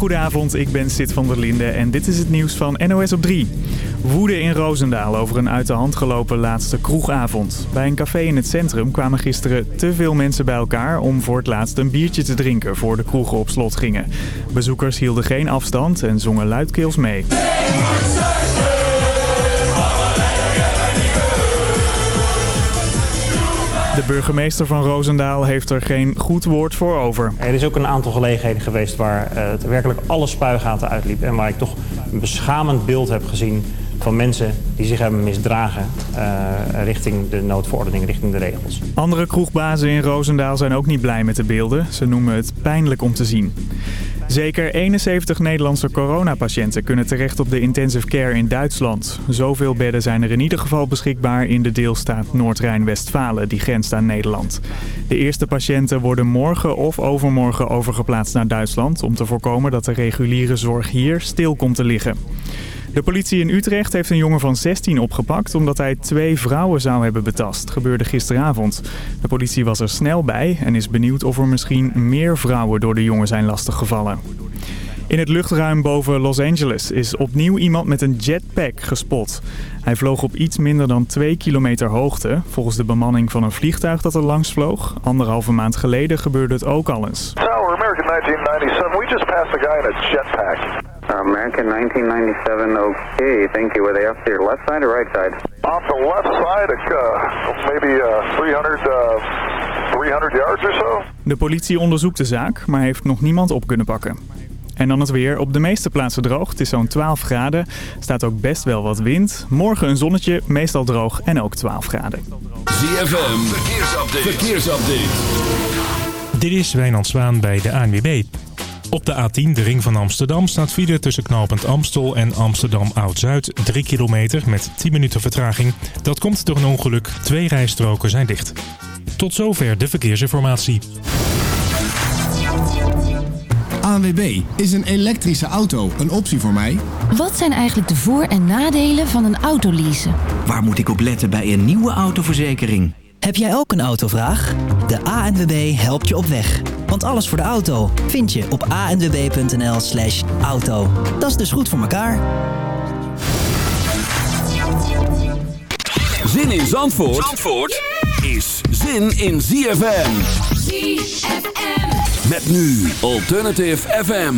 Goedenavond, ik ben Sid van der Linde en dit is het nieuws van NOS op 3. Woede in Roosendaal over een uit de hand gelopen laatste kroegavond. Bij een café in het centrum kwamen gisteren te veel mensen bij elkaar... om voor het laatst een biertje te drinken voor de kroegen op slot gingen. Bezoekers hielden geen afstand en zongen luidkeels mee. De burgemeester van Roosendaal heeft er geen goed woord voor over. Er is ook een aantal gelegenheden geweest waar uh, het werkelijk alle spuigaten uitliep. En waar ik toch een beschamend beeld heb gezien van mensen die zich hebben misdragen uh, richting de noodverordening, richting de regels. Andere kroegbazen in Roosendaal zijn ook niet blij met de beelden. Ze noemen het pijnlijk om te zien. Zeker 71 Nederlandse coronapatiënten kunnen terecht op de intensive care in Duitsland. Zoveel bedden zijn er in ieder geval beschikbaar in de deelstaat Noord-Rijn-Westfalen, die grenst aan Nederland. De eerste patiënten worden morgen of overmorgen overgeplaatst naar Duitsland... om te voorkomen dat de reguliere zorg hier stil komt te liggen. De politie in Utrecht heeft een jongen van 16 opgepakt omdat hij twee vrouwen zou hebben betast. Gebeurde gisteravond. De politie was er snel bij en is benieuwd of er misschien meer vrouwen door de jongen zijn lastiggevallen. In het luchtruim boven Los Angeles is opnieuw iemand met een jetpack gespot. Hij vloog op iets minder dan 2 kilometer hoogte, volgens de bemanning van een vliegtuig dat er langs vloog. Anderhalve maand geleden gebeurde het ook al eens. Tower, American 1997, we. American 1997, okay, thank you. Were they off to your left side or right side? Off the left side, uh, maybe uh, 300, uh, 300 yards or so. De politie onderzoekt de zaak, maar heeft nog niemand op kunnen pakken. En dan het weer. Op de meeste plaatsen droog. Het is zo'n 12 graden. staat ook best wel wat wind. Morgen een zonnetje, meestal droog en ook 12 graden. ZFM, verkeersupdate. verkeersupdate. Dit is Wijnand Zwaan bij de ANWB. Op de A10, de ring van Amsterdam, staat file tussen knooppunt Amstel en Amsterdam Oud-Zuid. 3 kilometer met 10 minuten vertraging. Dat komt door een ongeluk. Twee rijstroken zijn dicht. Tot zover de verkeersinformatie. ANWB, is een elektrische auto een optie voor mij? Wat zijn eigenlijk de voor- en nadelen van een autoleasen? Waar moet ik op letten bij een nieuwe autoverzekering? Heb jij ook een autovraag? De ANWB helpt je op weg. Want alles voor de auto vind je op anwb.nl slash auto. Dat is dus goed voor elkaar. Zin in Zandvoort, Zandvoort is zin in ZFM. ZFM. Met nu Alternative FM.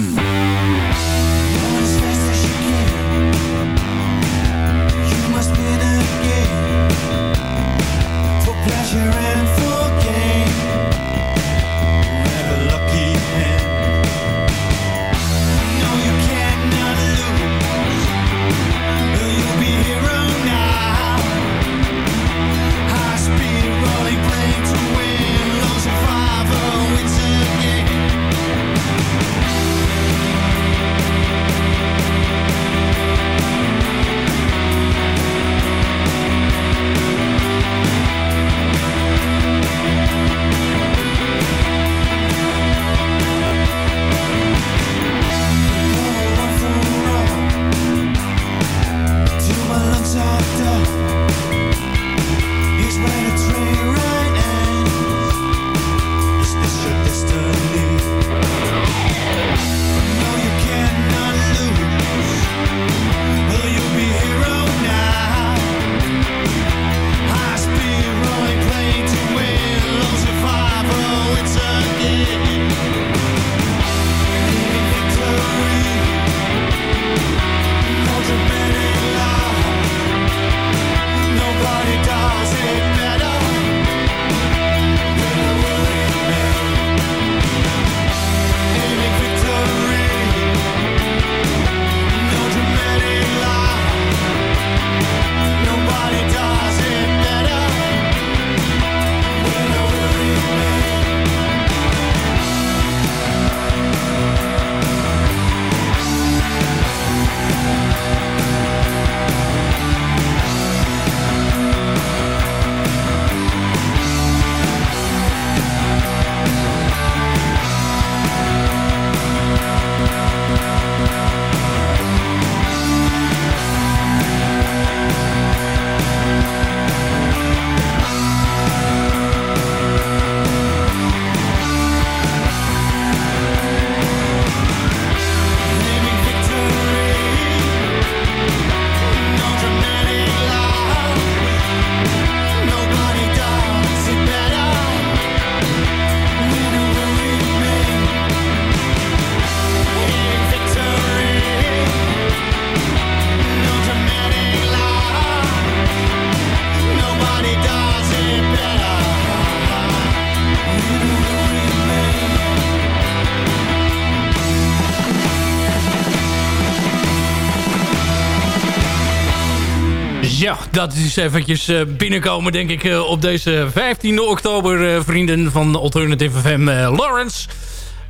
Dat is eventjes binnenkomen, denk ik, op deze 15 oktober, vrienden van Alternative FM. Lawrence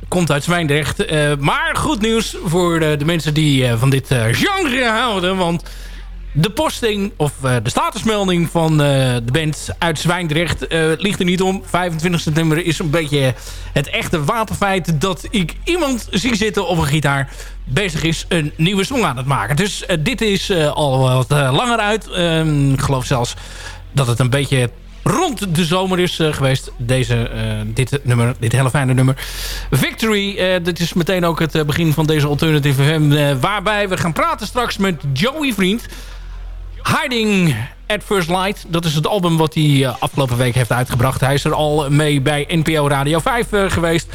komt uit Zwijndrecht. maar goed nieuws voor de, mensen die van dit genre houden, want de posting of de statusmelding van de band uit Zwijndrecht ligt er niet om. 25 september is een beetje het echte wapenfeit dat ik iemand zie zitten op een gitaar bezig is een nieuwe song aan het maken. Dus dit is al wat langer uit. Ehm, ik geloof zelfs dat het een beetje rond de zomer is geweest. Deze, dit nummer, dit hele fijne nummer. Victory, dit is meteen ook het begin van deze Alternative FM. waarbij we gaan praten straks met Joey Vriend. Hiding at First Light. Dat is het album wat hij afgelopen week heeft uitgebracht. Hij is er al mee bij NPO Radio 5 uh, geweest.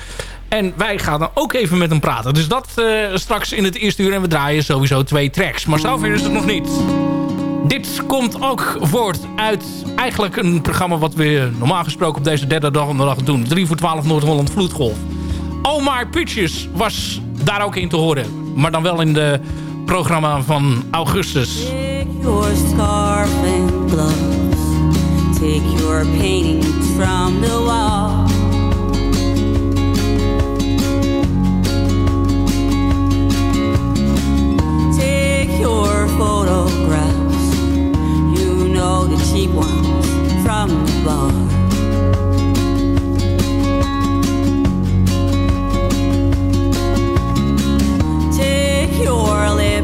En wij gaan er ook even met hem praten. Dus dat uh, straks in het eerste uur. En we draaien sowieso twee tracks. Maar zover is het nog niet. Dit komt ook voort uit eigenlijk een programma... wat we normaal gesproken op deze derde dag dag doen. 3 voor 12 Noord-Holland Vloedgolf. Omar Pitches was daar ook in te horen. Maar dan wel in de programma van augustus. your scarf and gloves. Take your paintings from the wall. Photographs, you know the cheap ones from the bar. Take your lipstick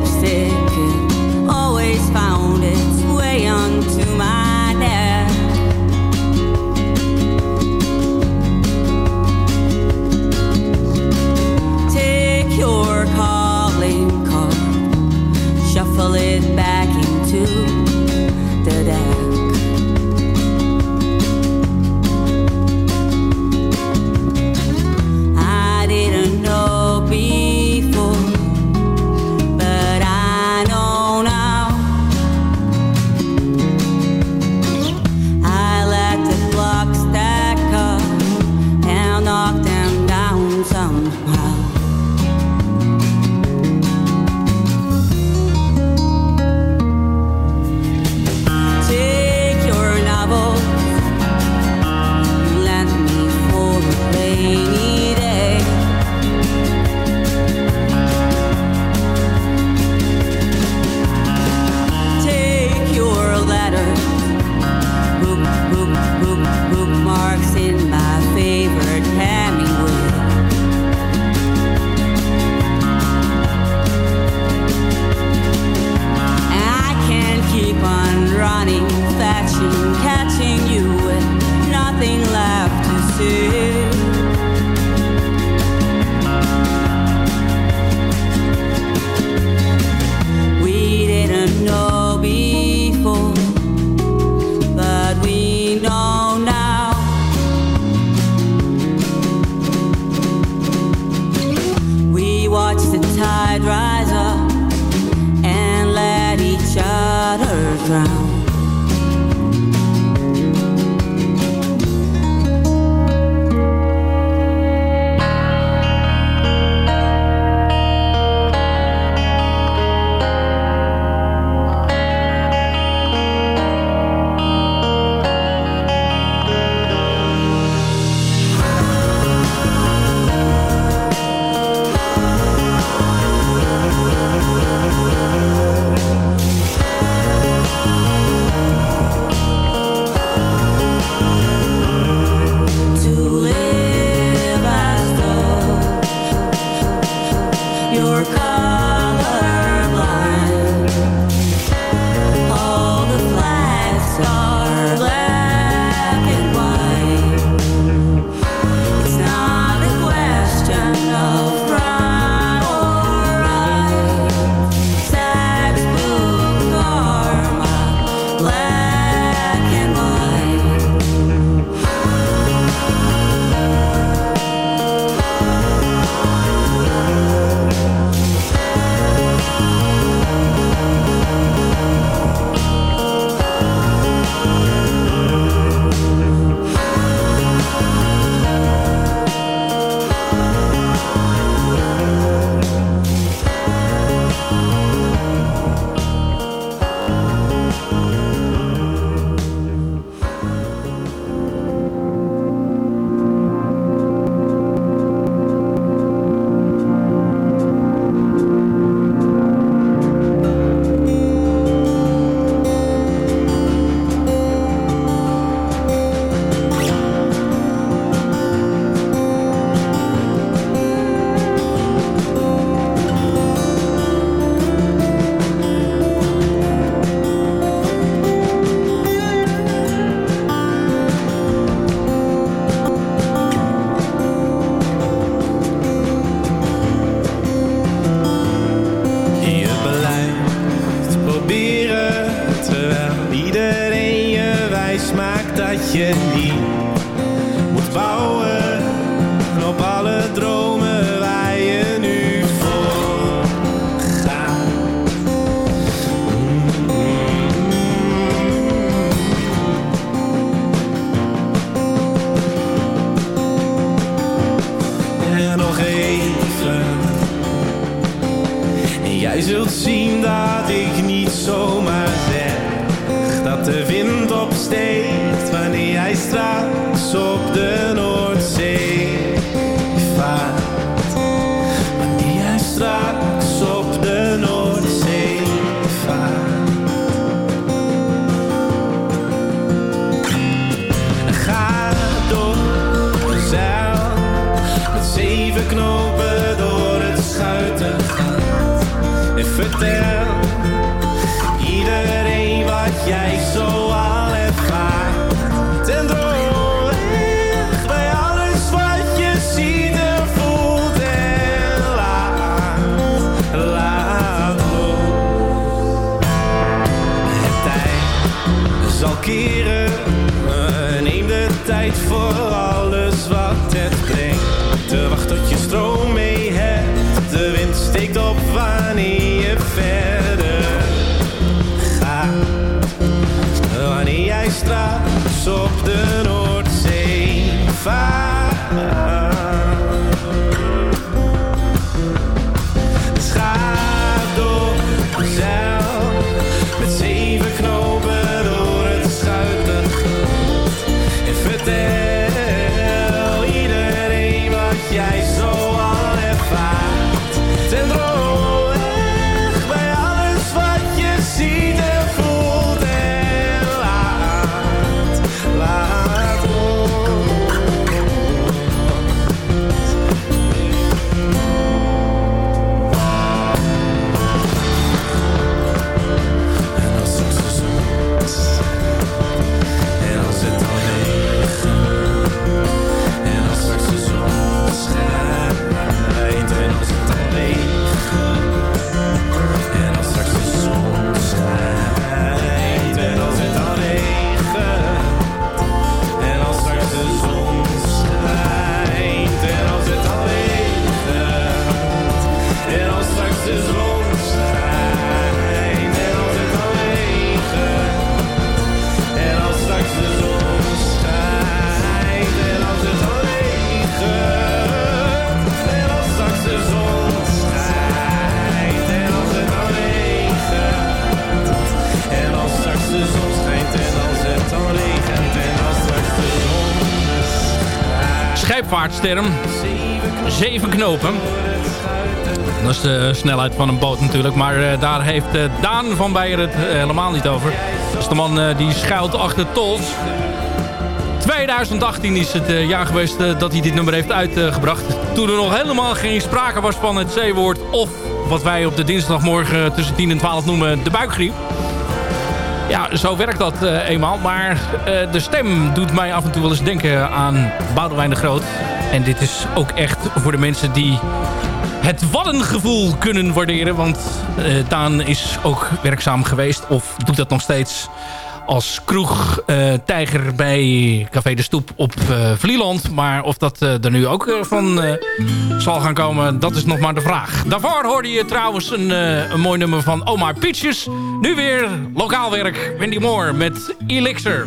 je niet Scheepvaartsterm. Zeven knopen. Dat is de snelheid van een boot natuurlijk. Maar eh, daar heeft eh, Daan van Beijer het eh, helemaal niet over. Dat is de man die schuilt achter Tols. 2018 is het jaar geweest dat hij dit nummer heeft uitgebracht. Toen er nog helemaal geen sprake was van het C-woord... of wat wij op de dinsdagmorgen tussen 10 en 12 noemen de buikgriep. Ja, zo werkt dat eenmaal. Maar de stem doet mij af en toe wel eens denken aan Boudewijn de Groot. En dit is ook echt voor de mensen die het waddengevoel kunnen waarderen. Want eh, Daan is ook werkzaam geweest of doet dat nog steeds als kroegtijger bij Café de Stoep op eh Vlieland. Maar of dat eh, er nu ook eh, van eh, zal gaan komen, dat is nog maar de vraag. Daarvoor hoorde je trouwens een, eh, een mooi nummer van Omar Peaches. Nu weer lokaal werk, Wendy Moore met Elixir.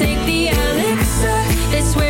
Take the elixir, they swear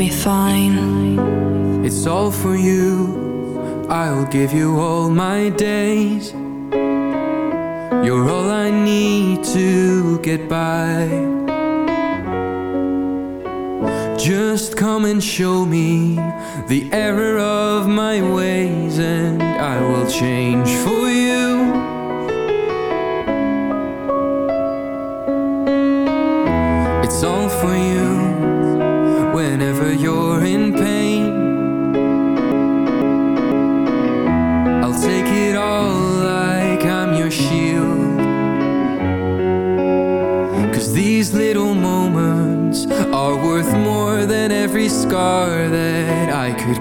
be fine. It's all for you. I'll give you all my days. You're all I need to get by. Just come and show me the error of my ways, and I will change for you. Scar that I could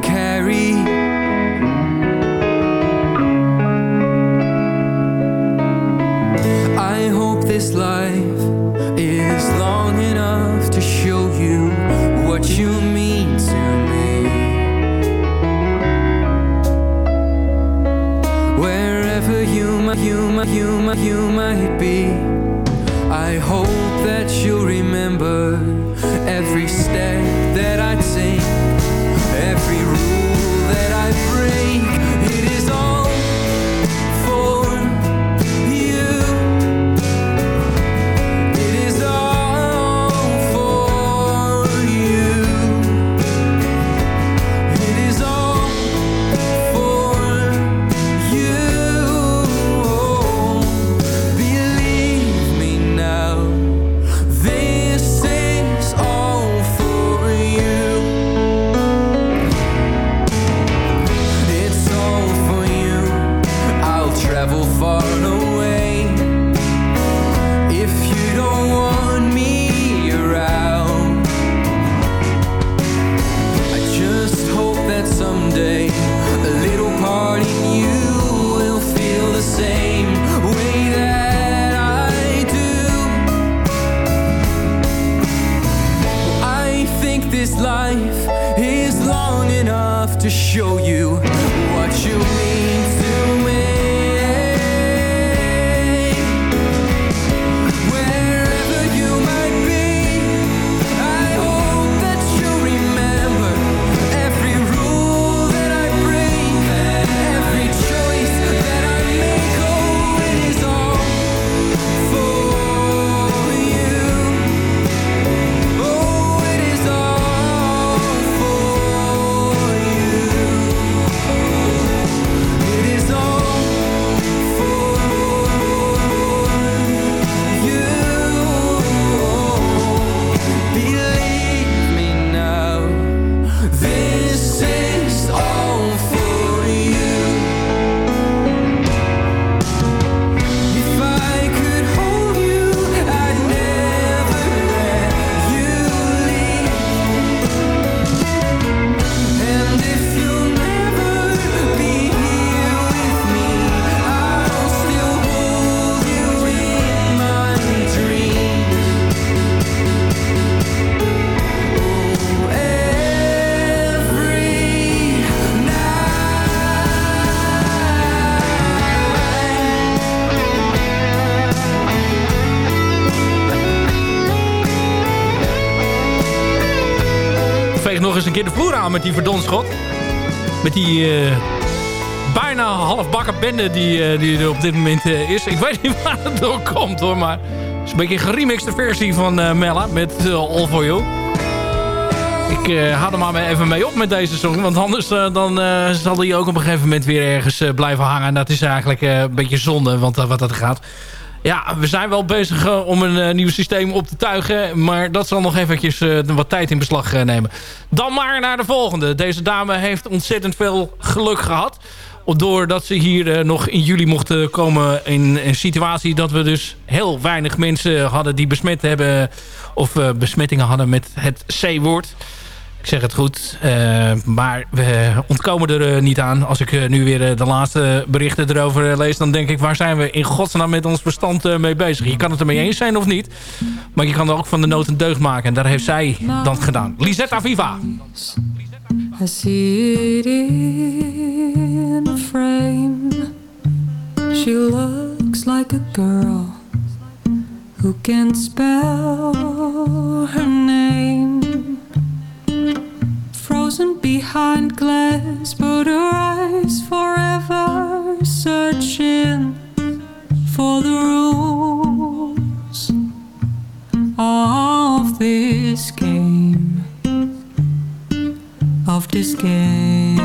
met die verdonschot. Met die eh, bijna halfbakken bende die, eh, die er op dit moment eh, is. Ik weet niet waar het door komt hoor, maar... Het is een beetje een geremixte versie van Mella met All For You. Ik eh haal er maar even mee op met deze song. Want anders dan, zal hij ook op een gegeven moment weer ergens blijven hangen. En dat is eigenlijk een beetje zonde, want wat dat gaat. Ja, we zijn wel bezig eh, om een eh, nieuw systeem op te tuigen. Maar dat zal nog eventjes eh, wat tijd in beslag nemen. Dan maar naar de volgende. Deze dame heeft ontzettend veel geluk gehad. Doordat ze hier nog in juli mochten komen in een situatie dat we dus heel weinig mensen hadden die besmet hebben. Of besmettingen hadden met het C-woord. Ik zeg het goed, eh, maar we ontkomen er eh, niet aan. Als ik eh, nu weer de laatste berichten erover lees... dan denk ik, waar zijn we in godsnaam met ons verstand mee bezig? Je kan het ermee eens zijn of niet. Maar je kan er ook van de nood een deugd maken. En daar heeft zij dan gedaan. Lisetta Viva. I in frame. She looks like a girl who can spell her name. Frozen behind glass, but her eyes forever searching for the rules of this game of this game.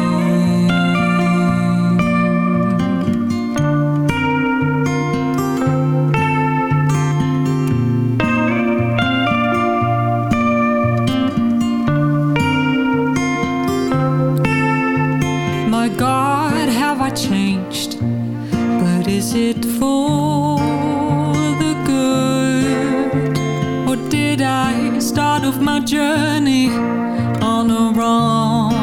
It for the good? Or did I start off my journey on a wrong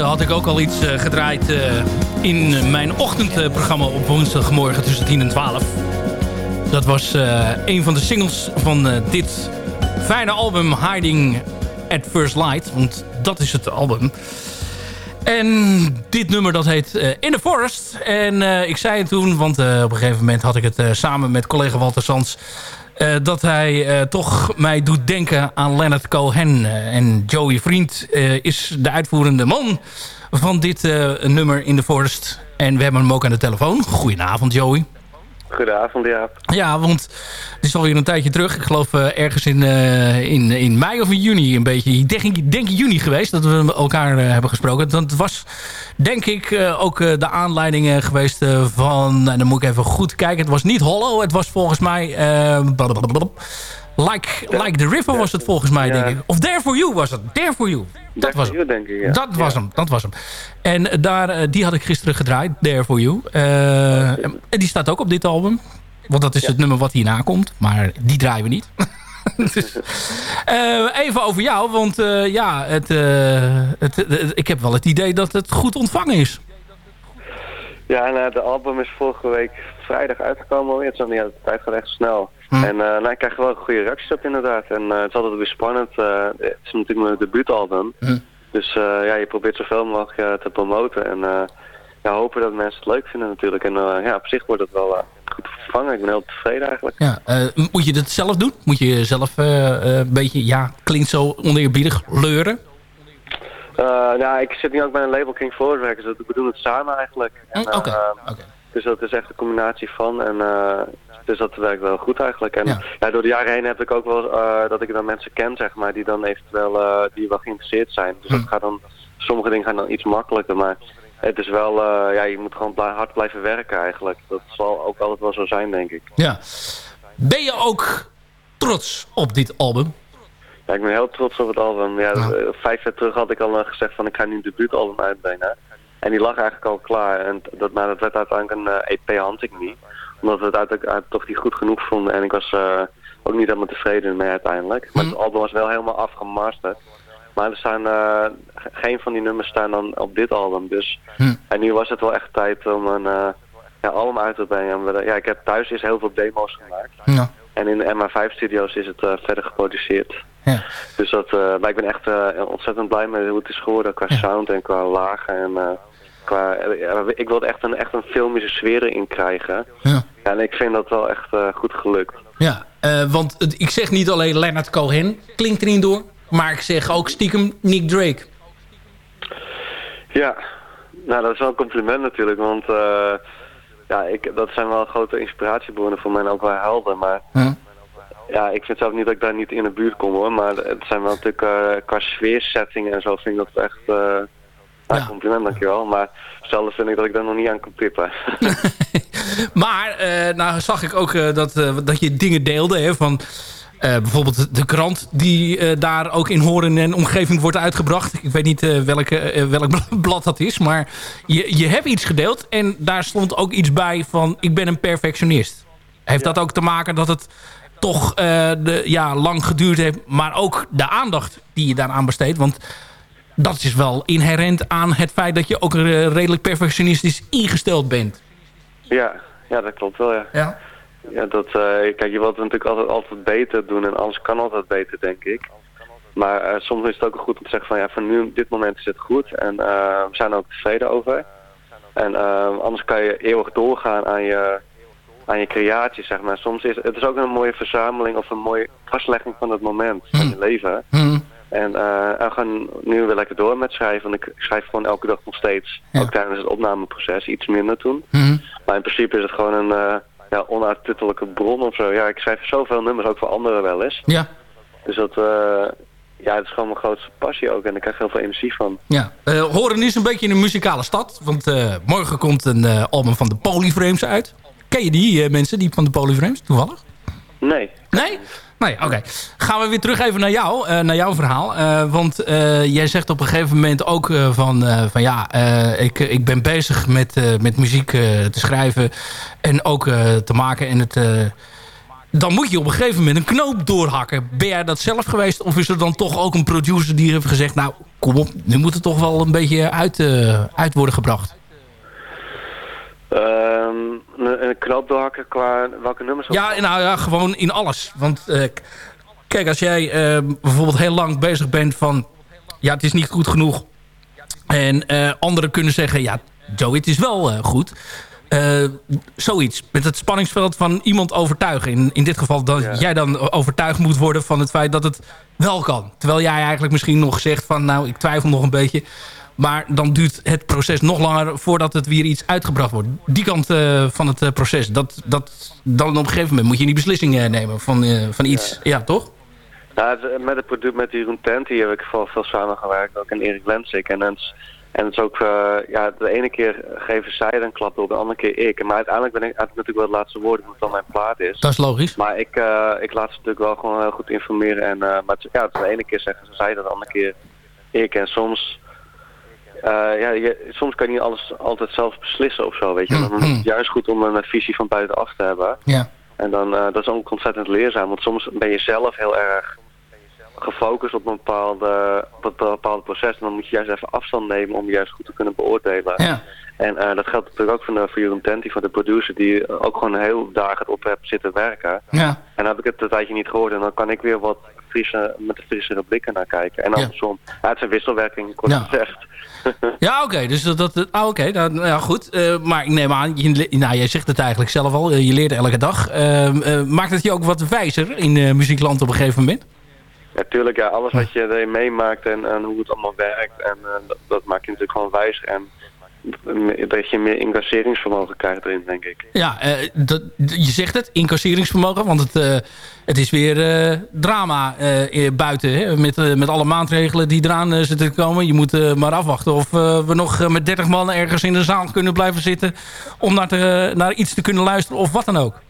had ik ook al iets eh, gedraaid eh, in mijn ochtendprogramma op woensdagmorgen tussen 10 en 12. Dat was eh, een van de singles van dit fijne album Hiding at First Light. Want dat is het album. En dit nummer dat heet In the Forest. En ik zei het toen, want op een gegeven moment had ik het samen met collega Walter Sands... eh, dat hij eh, toch mij doet denken aan Leonard Cohen. Eh, en Joey Vriend is de uitvoerende man van dit nummer In the Forest. En we hebben hem ook aan de telefoon. Goedenavond Joey. Goedenavond, ja. Ja, want het is alweer een tijdje terug. Ik geloof eh, ergens in, eh, in, in mei of in juni een beetje. Ik denk, denk juni geweest dat we elkaar eh, hebben gesproken. Dat was denk ik ook de aanleiding geweest van... En dan moet ik even goed kijken. Het was niet Hollow. Het was volgens mij... like, like the River was het volgens mij, denk ik. Of There For You was het. There For You. Dat was hem. denk ik, ja. Dat was hem, dat was hem. En eh, daar, eh, die had ik gisteren gedraaid, There For You. Eh, en die staat ook op dit album. Want dat is het nummer wat hierna komt. Maar die draaien we niet. dus, even over jou, want ja, het, het, het- ik heb wel het idee dat het goed ontvangen is. Ja, nou, de album is vorige week vrijdag uitgekomen. Het is nog niet uit de tijd gaat echt snel. Hm. En eh nou, ik krijg er wel goede reacties op inderdaad. En eh, het is altijd weer spannend. eh, het is natuurlijk mijn debuutalbum. Hm. Dus ja, je probeert zoveel mogelijk te promoten. En ja, hopen dat mensen het leuk vinden natuurlijk. En ja, op zich wordt het wel goed ontvangen. Ik ben heel tevreden eigenlijk. Ja, moet je dat zelf doen? Moet je zelf een beetje, ja, klinkt zo oneerbiedig, leuren? Eh, nou, ik zit nu ook bij een label King Forward Records. dus We doen het samen eigenlijk. En, Hm, Oké, eh, Dus dat is echt een combinatie van. En, eh, dus dat werkt wel goed eigenlijk. En ja. door de jaren heen heb ik ook wel dat ik dan mensen ken, zeg maar, die dan eventueel die wel geïnteresseerd zijn. Dus Hm. dat gaat dan, sommige dingen gaan dan iets makkelijker. Maar het is wel, ja, je moet gewoon hard blijven werken eigenlijk. Dat zal ook altijd wel zo zijn, denk ik. Ja. Ben je ook trots op dit album? Ja, ik ben heel trots op het album. Ja, eh, Vijf jaar terug had ik al eh, gezegd van ik ga nu een debuutalbum uitbrengen. En die lag eigenlijk al klaar. En dat, maar dat werd uiteindelijk een eh, EP hand ik niet. Omdat we het uiteindelijk uit- toch niet goed genoeg vonden. En ik was ook niet helemaal tevreden mee uiteindelijk. Maar het album was wel helemaal afgemasterd. Maar er staan, ge- geen van die nummers staan dan op dit album. Dus. En nu was het wel echt tijd om een ja, album uit te brengen. Ja, ik heb thuis is heel veel demo's gemaakt. Ja. En in de MA5 studio's is het eh, verder geproduceerd. Ja. Dus dat, eh, maar ik ben echt eh, ontzettend blij met hoe het is geworden qua sound en qua lagen. En, qua, ik wilde echt een, echt een filmische sfeer erin krijgen. Ja. en ik vind dat wel echt goed gelukt. Ja, want het- ik zeg niet alleen Leonard Cohen, klinkt erin door. Maar ik zeg ook stiekem Nick Drake. Ja, nou dat is wel een compliment natuurlijk, want eh, ja, ik, dat zijn wel grote inspiratiebronnen voor mij en ook wel helden. Maar ja, ik vind zelf niet dat ik daar niet in de buurt kom hoor, maar het zijn wel natuurlijk eh, qua sfeersettingen en zo vind ik dat echt... eh ja, compliment, dankjewel. Maar zelf vind ik dat ik daar nog niet aan kan tippen. Maar eh, nou zag ik ook dat, dat je dingen deelde. Hè, van eh, bijvoorbeeld de krant die eh, daar ook in Horen en omgeving wordt uitgebracht. Ik weet niet eh, welke, welk blad dat is. Maar je, je hebt iets gedeeld. En daar stond ook iets bij van ik ben een perfectionist. Heeft dat ook te maken dat het toch de, ja, lang geduurd heeft. Maar ook de aandacht die je daaraan besteedt. Want dat is wel inherent aan het feit dat je ook redelijk perfectionistisch ingesteld bent. Ja, ja, dat klopt wel, ja. Ja. Ja, dat, eh, kijk, je wilt het natuurlijk altijd, altijd beter doen en alles kan altijd beter, denk ik. Maar eh, soms is het ook goed om te zeggen van ja, van nu op dit moment is het goed en eh, we zijn er ook tevreden over. En anders kan je eeuwig doorgaan aan je, aan je creatie, zeg maar. Soms is het is ook een mooie verzameling of een mooie vastlegging van het moment van je leven. En, eh, en gaan nu weer lekker door met schrijven. Want ik schrijf gewoon elke dag nog steeds. Ook tijdens het opnameproces. Iets minder toen. Maar in principe is het gewoon een ja, onuitputtelijke bron of zo. Ja, ik schrijf zoveel nummers ook voor anderen wel eens. Ja. Dus dat, eh, ja, het is gewoon mijn grootste passie ook. En ik krijg heel veel energie van. Ja, uh, Horen is een beetje een muzikale stad. Want uh, morgen komt een album van de Polyframes uit. Ken je die mensen, die van de Polyframes, toevallig? Nee. Nee? Nee, oké. Gaan we weer terug even naar jou, uh, naar jouw verhaal. Uh, want uh, jij zegt op een gegeven moment ook van, van ja, ik, ik ben bezig met, met muziek te schrijven en ook te maken en het dan moet je op een gegeven moment een knoop doorhakken. Ben jij dat zelf geweest? Of is er dan toch ook een producer die heeft gezegd... nou, kom op, nu moet het toch wel een beetje uit, eh, uit worden gebracht? Ehm, een, een knoop doorhakken qua welke nummers? Ja, nou ja, gewoon in alles. Want eh, kijk, als jij eh, bijvoorbeeld heel lang bezig bent van... ja, het is niet goed genoeg. En eh, anderen kunnen zeggen, ja, Joe, het is wel eh, goed. Zoiets, met het spanningsveld van iemand overtuigen. In, in dit geval dat jij dan overtuigd moet worden van het feit dat het wel kan. Terwijl jij eigenlijk misschien nog zegt van, nou, ik twijfel nog een beetje. Maar dan duurt het proces nog langer voordat het weer iets uitgebracht wordt. Die kant eh, van het eh, proces, dat, dat, dan op een gegeven moment moet je die beslissing eh, nemen van, van iets. Ja, toch? Nou, het- met het product met Jeroen Tenti heb ik veel, veel samengewerkt, ook en Erik Lensik. En, het is- en het is ook, ja, de ene keer geven zij een klap op, de andere keer ik. Maar uiteindelijk ben ik natuurlijk wel het laatste woord, omdat het dan mijn plaat is. Dat is logisch. Maar ik, ik laat ze natuurlijk wel gewoon heel goed informeren. En, maar ja, de ene keer zeggen ze zij, dat, de andere keer ik. En soms, eh, ja, je, soms kan je niet alles altijd zelf beslissen of zo, weet je. Dan is het juist goed om een visie van buitenaf te hebben. Ja. En dan, eh, dat is ook ontzettend leerzaam, want soms ben je zelf heel erg gefocust op een bepaalde, op een bepaalde proces. En dan moet je juist even afstand nemen om juist goed te kunnen beoordelen. Ja. En eh, dat geldt natuurlijk ook voor, de, voor Jeroen Tenti, voor de producer, die eh, ook gewoon heel dagen op heeft zitten werken. Ja. En dan heb ik het een tijdje niet gehoord en dan kan ik weer wat frisse, met de frissere blikken naar kijken. En andersom, ja. het is een wisselwerking, kort Ja. gezegd. Ja, oké. dus dat, dat, ah, oké. nou, nou ja, goed. Eh, maar ik neem aan, je, nou, jij zegt het eigenlijk zelf al. eh, je leert elke dag. Ehm, eh, maakt het je ook wat wijzer in muziekland op een gegeven moment? Natuurlijk, ja, alles wat je erin meemaakt en, en hoe het allemaal werkt, en, dat, dat maakt je natuurlijk gewoon wijzer. En dat je meer incasseringsvermogen krijgt erin, denk ik. Ja, eh, dat, je zegt het, incasseringsvermogen. Want het, eh, het is weer eh, drama buiten. Hè, met, met alle maatregelen die eraan zitten te komen. Je moet maar afwachten of we nog met 30 man ergens in de zaal kunnen blijven zitten. Om naar, te, naar iets te kunnen luisteren of wat dan ook.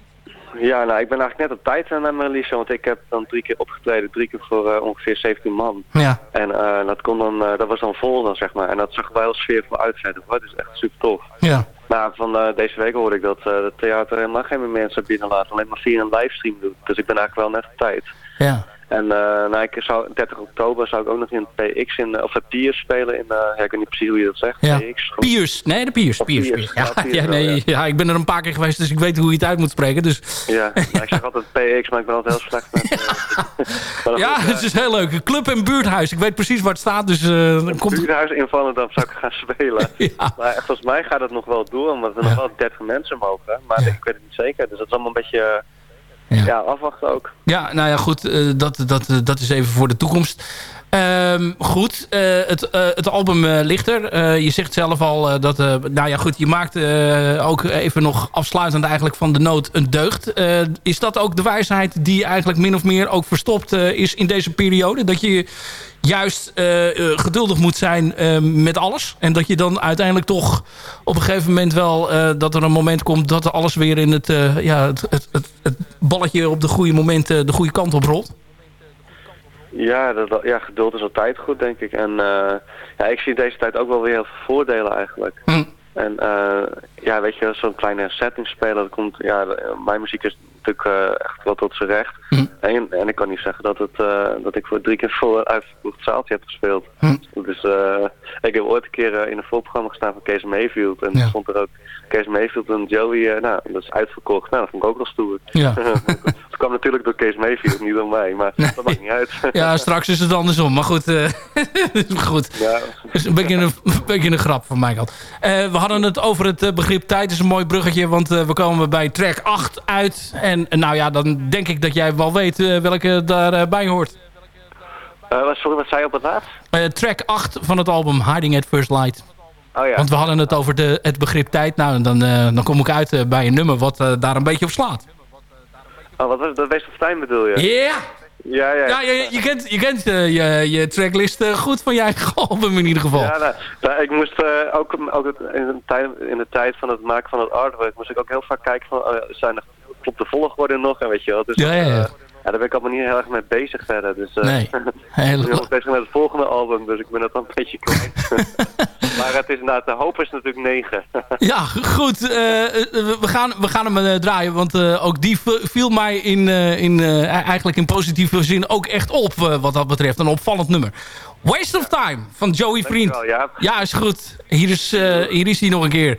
Ja, nou, ik ben eigenlijk net op tijd naar mijn release, want ik heb dan drie keer opgetreden, drie keer voor eh, ongeveer 17 man. Ja. En eh, dat, kon dan, eh, dat was dan vol dan, zeg maar. En dat zag wel heel sfeervol uit. zei ik, Dat is echt super tof. Ja. Nou, van deze week hoorde ik dat het theater helemaal geen meer mensen binnenlaten, alleen maar via een livestream doet. Dus ik ben eigenlijk wel net op tijd. Ja. En eh nou, ik zou, 30 oktober zou ik ook nog in PX, in, of het Piers spelen in, eh, ja, ik weet niet precies hoe je dat zegt. Ja. PX. Piers. Nee, de Piers. Piers. Ja, Ja, nee, ja, ik ben er een paar keer geweest, dus ik weet hoe je het uit moet spreken. Dus, Ja, nou, ik zeg altijd PX, maar ik ben altijd heel slecht met... eh, ja, goed, eh, het is heel leuk. Club en buurthuis. Ik weet precies waar het staat, dus eh, dan komt... buurthuis in Volendam zou ik gaan spelen. Maar volgens mij gaat het nog wel door, omdat er nog wel 30 mensen mogen. Maar ik weet het niet zeker, dus dat is allemaal een beetje eh, ja. afwachten ook. Ja, nou ja, goed. eh, dat, dat, eh, dat is even voor de toekomst. Ehm, goed, eh, het, eh, het album eh, ligt er. Je zegt zelf al dat... nou ja, goed, je maakt ook even nog afsluitend eigenlijk van de nood een deugd. Is dat ook de wijsheid die eigenlijk min of meer ook verstopt is in deze periode? Dat je juist geduldig moet zijn eh, met alles. En dat je dan uiteindelijk toch op een gegeven moment wel... dat er een moment komt dat alles weer in het, ja, het, het, het, balletje op de goede moment de goede kant op rolt. Ja, dat, ja, geduld is altijd goed, denk ik. En eh, ja, ik zie deze tijd ook wel weer heel veel voordelen eigenlijk. En eh, ja, weet je, zo'n kleine setting spelen, dat komt, ja, mijn muziek is natuurlijk eh, echt wel tot zijn recht. En, en ik kan niet zeggen dat, het, dat ik voor drie keer voor een uitverkocht zaaltje heb gespeeld. Dus ik heb ooit een keer in een voorprogramma gestaan van Kees Mayfield. En er stond er ook Kees Mayfield en Joey, nou, dat is uitverkocht. Nou, dat vond ik ook wel stoer. Ja. Kwam natuurlijk door Kees Mayfield, niet door mij, maar dat maakt niet uit. Ja, straks is het andersom. Maar goed, eh, goed. Ja. is een beetje een, een beetje een grap van mijn kant. Eh, we hadden het over het eh, begrip tijd. is een mooi bruggetje, want we komen bij track 8 uit. En nou ja, dan denk ik dat jij wel weet welke daarbij bij hoort. Wat- sorry, wat zei je op het laatst? Track 8 van het album Hiding at First Light. Oh ja. Want we hadden het over de, het begrip tijd. Nou, dan, dan kom ik uit bij een nummer wat daar een beetje op slaat. Oh, wat was het? Dat Wees of Stijn bedoel je? Ja! Ja, ja. Ja, je, je kent, je, kent eh, je, je tracklist eh, goed van je eigen album in ieder geval. Ja, nou, nou, ik moest eh, ook, ook in, de tijd, in de tijd van het maken van het artwork, moest ik ook heel vaak kijken van, zijn er, klopt de volgorde nog en weet je wel. Dus Ja, ja, ja. Eh, Ja, daar ben ik allemaal niet heel erg mee bezig verder. Dus, uh, Nee. ik ben Heel- nog bezig met het volgende album, dus ik ben dat dan een beetje kwijt. maar het is inderdaad, de hoop is natuurlijk 9. Ja, goed. eh, eh, we, gaan, we gaan hem eh, draaien. Want eh, ook die viel mij in, eh, in, eh, eigenlijk in positieve zin ook echt op. eh, wat dat betreft. Een opvallend nummer. Waste of Time van Joey Vriend. Ja, is goed. Hier is, eh, hier is hij nog een keer.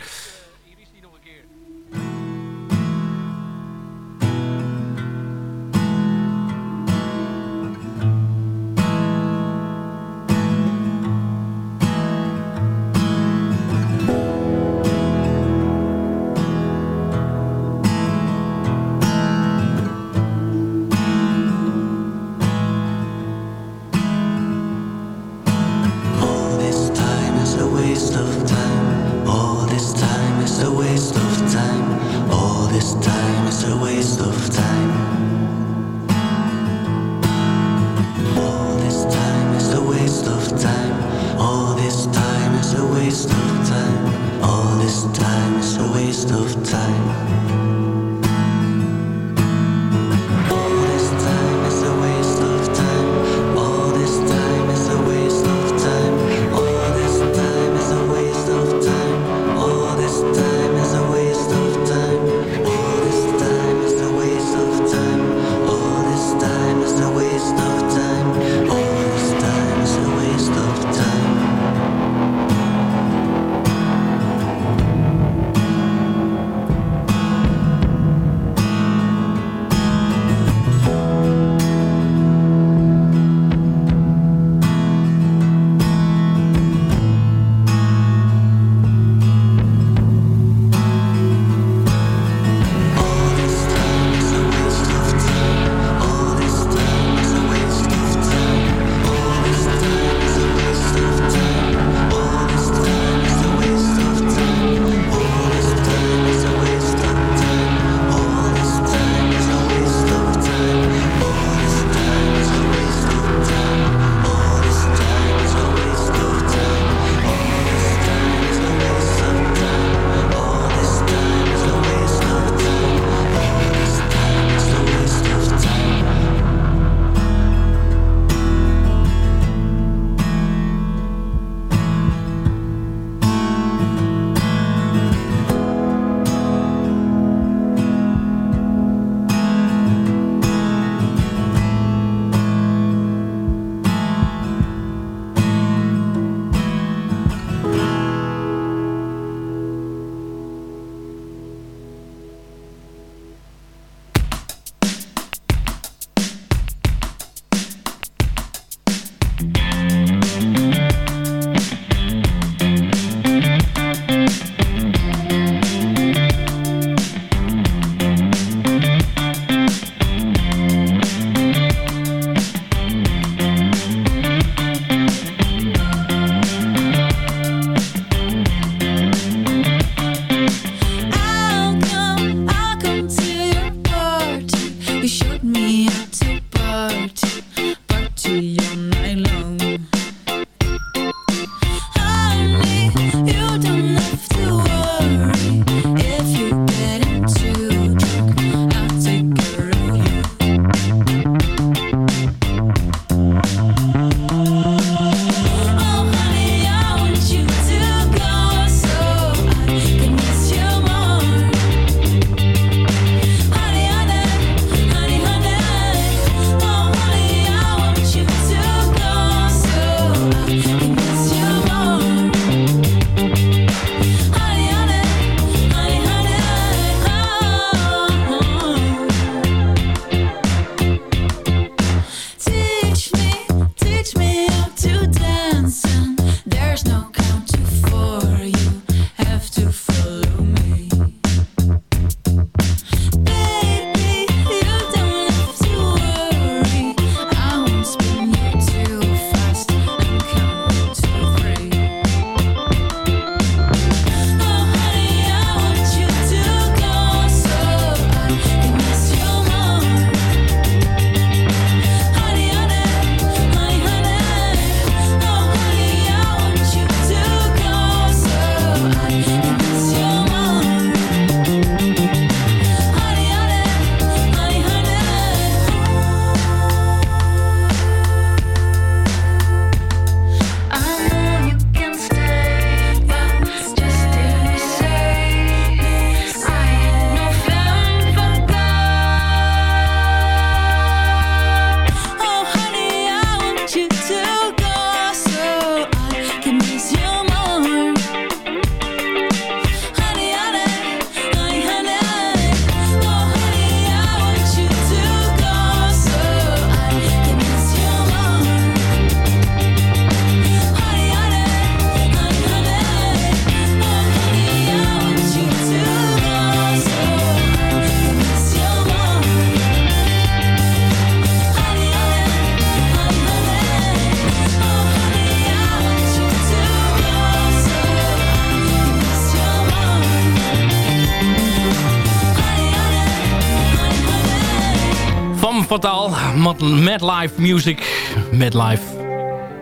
Mad, Life Music. Mad Life.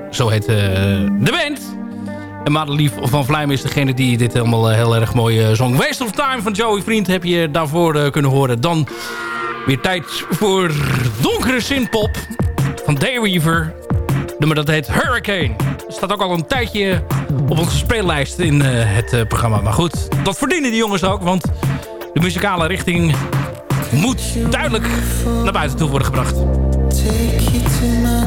Zo heet uh, de band. En Madelief van Vlijm is degene die dit helemaal heel erg mooi zong. Waste of Time van Joey Vriend heb je daarvoor kunnen horen. Dan weer tijd voor donkere synthpop van Dayweaver. Nummer dat heet Hurricane. staat ook al een tijdje op onze speellijst in het programma. Maar goed, dat verdienen die jongens ook. Want de muzikale richting moet duidelijk naar buiten toe worden gebracht.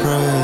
pray.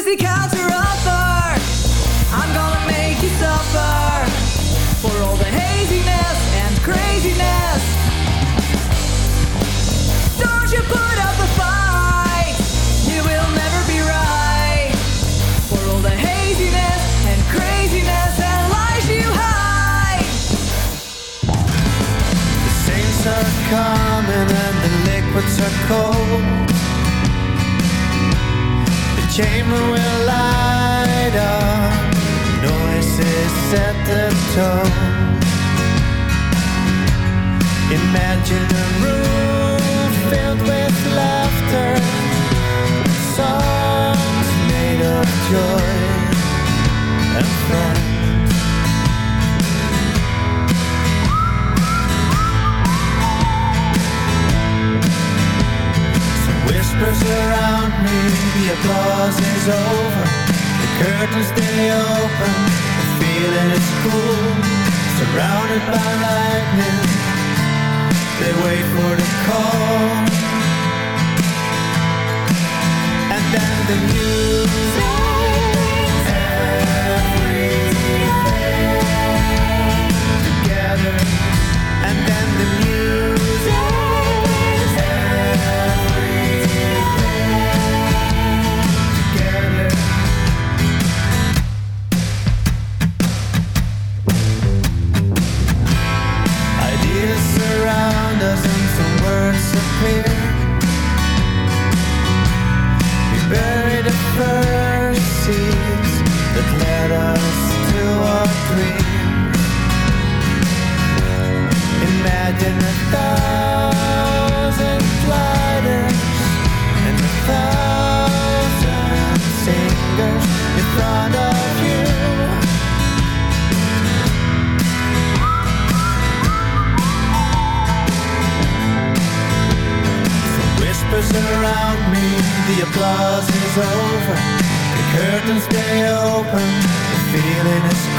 Is the counter offer. I'm gonna make you suffer for all the haziness and craziness. Don't you put up a fight? You will never be right for all the haziness and craziness and lies you hide. The saints are coming and the liquids are cold. Chamber will light up. Noises set the tone. Imagine a room filled with laughter. Songs made of joy and fun. Whispers around me, the applause is over. The curtains stay open, the feeling is cool. Surrounded by lightning, they wait for the call. And then the music. Seeds that led us to our dreams. Imagine Stay open, the feeling is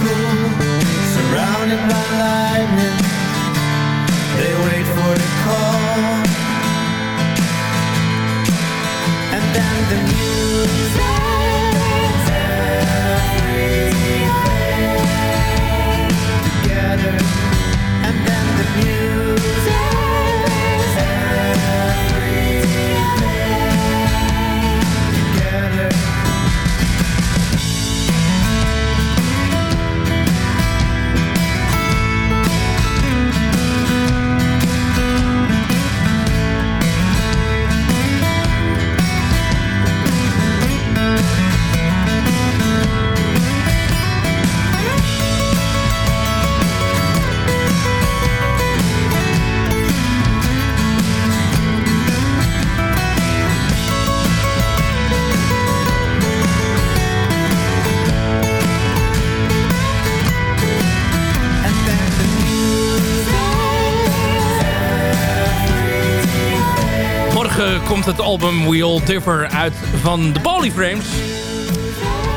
het album We All Differ uit van de Bali Frames.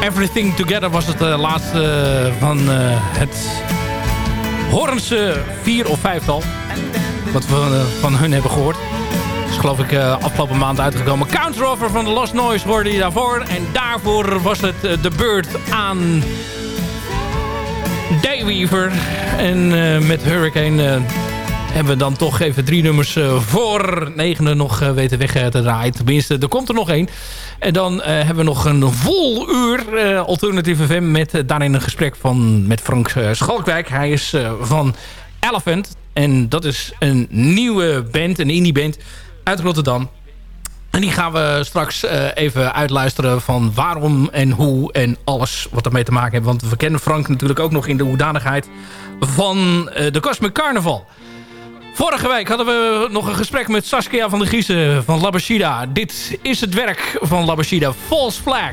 Everything Together was het eh, laatste van eh, het Hoornse vier of vijftal. Wat we eh, van hun hebben gehoord. is geloof ik afgelopen maand uitgekomen. Counteroffer van de Lost Noise hoorde je daarvoor. En daarvoor was het de beurt aan Dayweaver. En met Hurricane hebben we dan toch even drie nummers eh, voor negende nog eh, weten weg te draaien. Tenminste, er komt er nog één. En dan eh, hebben we nog een vol uur Alternative FM met daarin een gesprek van, met Frank Schalkwijk. Hij is van Elephant. En dat is een nieuwe band, een indie band uit Rotterdam. En die gaan we straks even uitluisteren van waarom en hoe en alles wat ermee te maken heeft. Want we kennen Frank natuurlijk ook nog in de hoedanigheid van de Cosmic Carnival. Vorige week hadden we nog een gesprek met Saskia van der Giezen van Labashida. Dit is het werk van Labashida, False Flag.